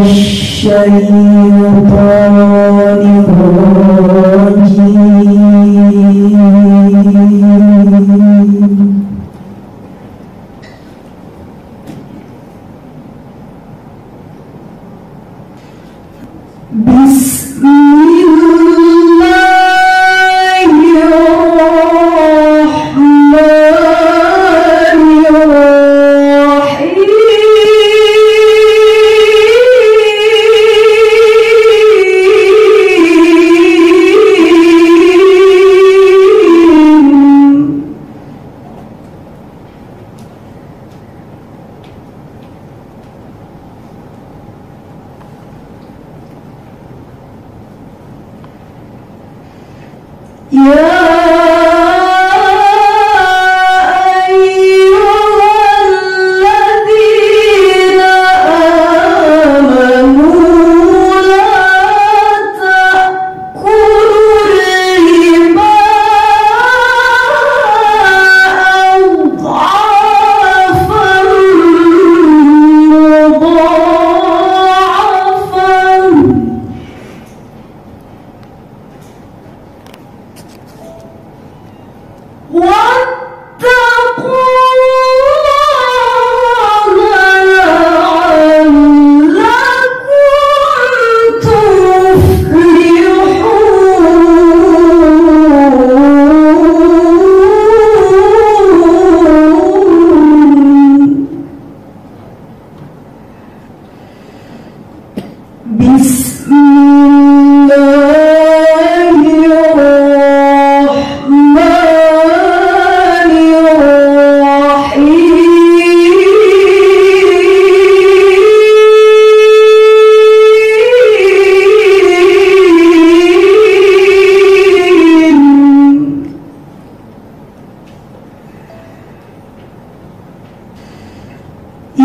الشيطان. الرجيم Yeah. What?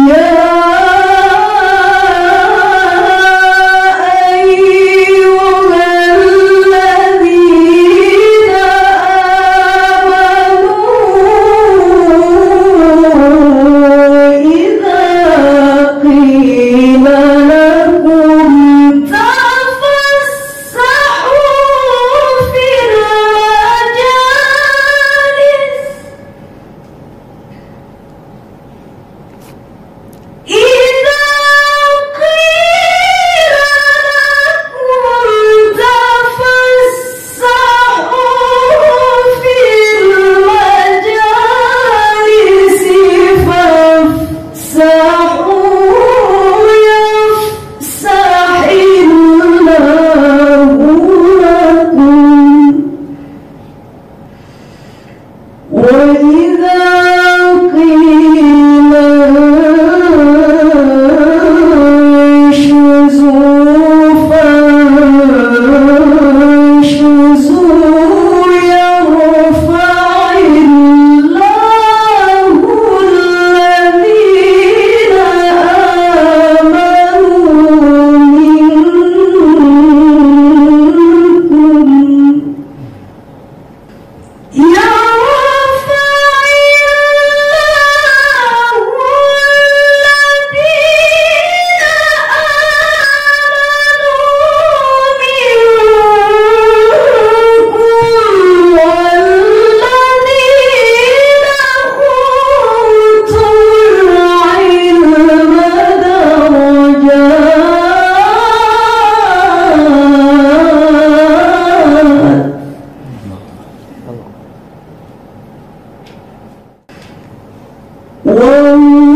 Yeah. 오.